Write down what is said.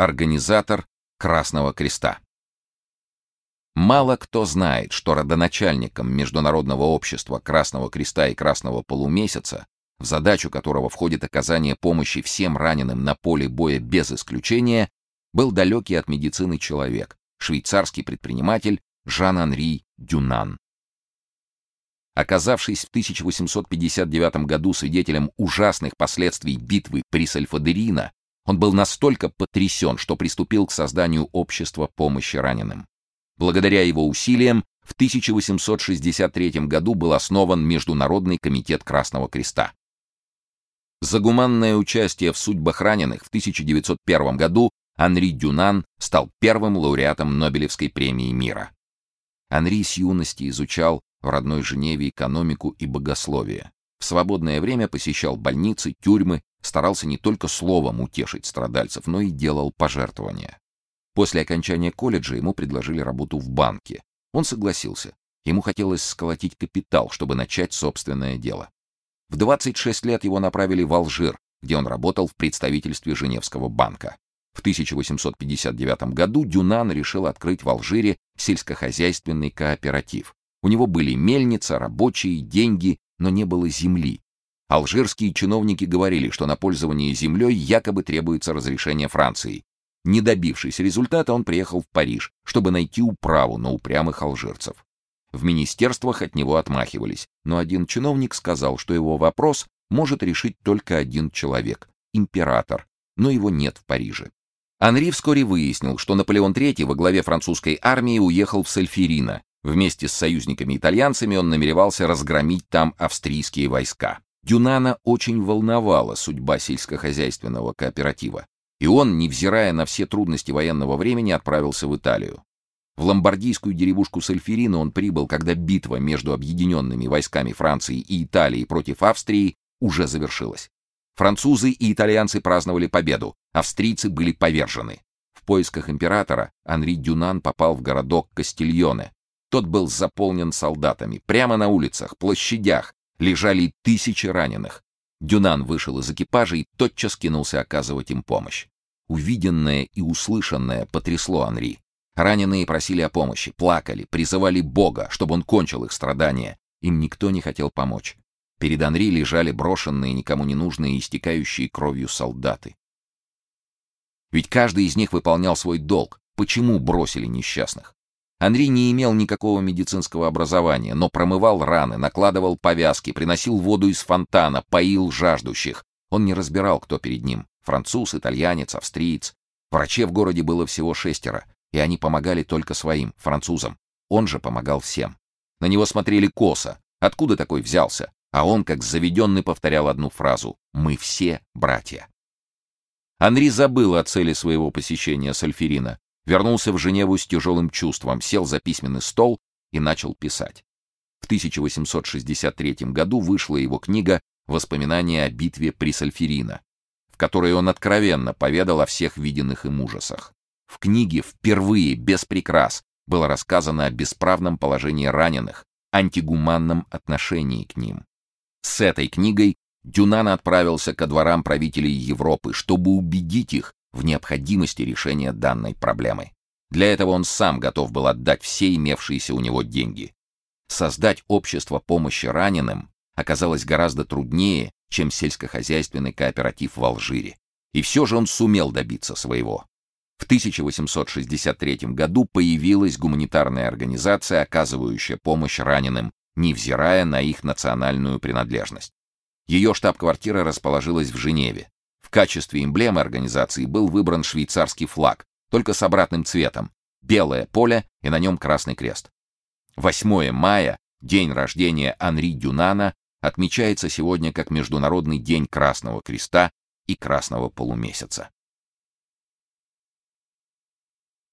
Организатор Красного Креста. Мало кто знает, что родоначальником Международного общества Красного Креста и Красного Полумесяца, в задачу которого входит оказание помощи всем раненым на поле боя без исключения, был далекий от медицины человек, швейцарский предприниматель Жан-Анри Дюнан. Оказавшись в 1859 году свидетелем ужасных последствий битвы при Сальфадерино, он был настолько потрясен, что приступил к созданию общества помощи раненым. Благодаря его усилиям в 1863 году был основан Международный комитет Красного Креста. За гуманное участие в судьбах раненых в 1901 году Анри Дюнан стал первым лауреатом Нобелевской премии мира. Анри с юности изучал в родной Женеве экономику и богословие. В свободное время посещал больницы, тюрьмы, старался не только словом утешить страдальцев, но и делал пожертвования. После окончания колледжа ему предложили работу в банке. Он согласился. Ему хотелось сколотить капитал, чтобы начать собственное дело. В 26 лет его направили в Алжир, где он работал в представительстве Женевского банка. В 1859 году Дюнан решил открыть в Алжире сельскохозяйственный кооператив. У него были мельница, рабочие, деньги, но не было земли. Алжирские чиновники говорили, что на пользование землей якобы требуется разрешение Франции. Не добившись результата, он приехал в Париж, чтобы найти управу на упрямых алжирцев. В министерствах от него отмахивались, но один чиновник сказал, что его вопрос может решить только один человек император, но его нет в Париже. Анри вскоре выяснил, что Наполеон III во главе французской армии уехал в Сальферино, Вместе с союзниками-итальянцами он намеревался разгромить там австрийские войска. Дюнана очень волновала судьба сельскохозяйственного кооператива, и он, невзирая на все трудности военного времени, отправился в Италию. В ломбардийскую деревушку Сальферино он прибыл, когда битва между объединенными войсками Франции и Италии против Австрии уже завершилась. Французы и итальянцы праздновали победу, австрийцы были повержены. В поисках императора Анри Дюнан попал в городок Кастильоне, тот был заполнен солдатами. Прямо на улицах, площадях лежали тысячи раненых. Дюнан вышел из экипажа и тотчас кинулся оказывать им помощь. Увиденное и услышанное потрясло Анри. Раненые просили о помощи, плакали, призывали Бога, чтобы он кончил их страдания. Им никто не хотел помочь. Перед Анри лежали брошенные, никому не нужные, истекающие кровью солдаты. Ведь каждый из них выполнял свой долг. Почему бросили несчастных? Анри не имел никакого медицинского образования, но промывал раны, накладывал повязки, приносил воду из фонтана, поил жаждущих. Он не разбирал, кто перед ним — француз, итальянец, австриец. Врачей в городе было всего шестеро, и они помогали только своим, французам. Он же помогал всем. На него смотрели косо. Откуда такой взялся? А он, как заведенный, повторял одну фразу «Мы все братья». Анри забыл о цели своего посещения Сальферина вернулся в Женеву с тяжелым чувством, сел за письменный стол и начал писать. В 1863 году вышла его книга «Воспоминания о битве при Сальферино», в которой он откровенно поведал о всех виденных им ужасах. В книге впервые, без прикрас, было рассказано о бесправном положении раненых, антигуманном отношении к ним. С этой книгой Дюнан отправился ко дворам правителей Европы, чтобы убедить их в необходимости решения данной проблемы. Для этого он сам готов был отдать все имевшиеся у него деньги. Создать общество помощи раненым оказалось гораздо труднее, чем сельскохозяйственный кооператив в Алжире. И все же он сумел добиться своего. В 1863 году появилась гуманитарная организация, оказывающая помощь раненым, невзирая на их национальную принадлежность. Ее штаб-квартира расположилась в Женеве. В качестве эмблемы организации был выбран швейцарский флаг, только с обратным цветом — белое поле и на нем красный крест. 8 мая, день рождения Анри Дюнана, отмечается сегодня как Международный день Красного Креста и Красного Полумесяца.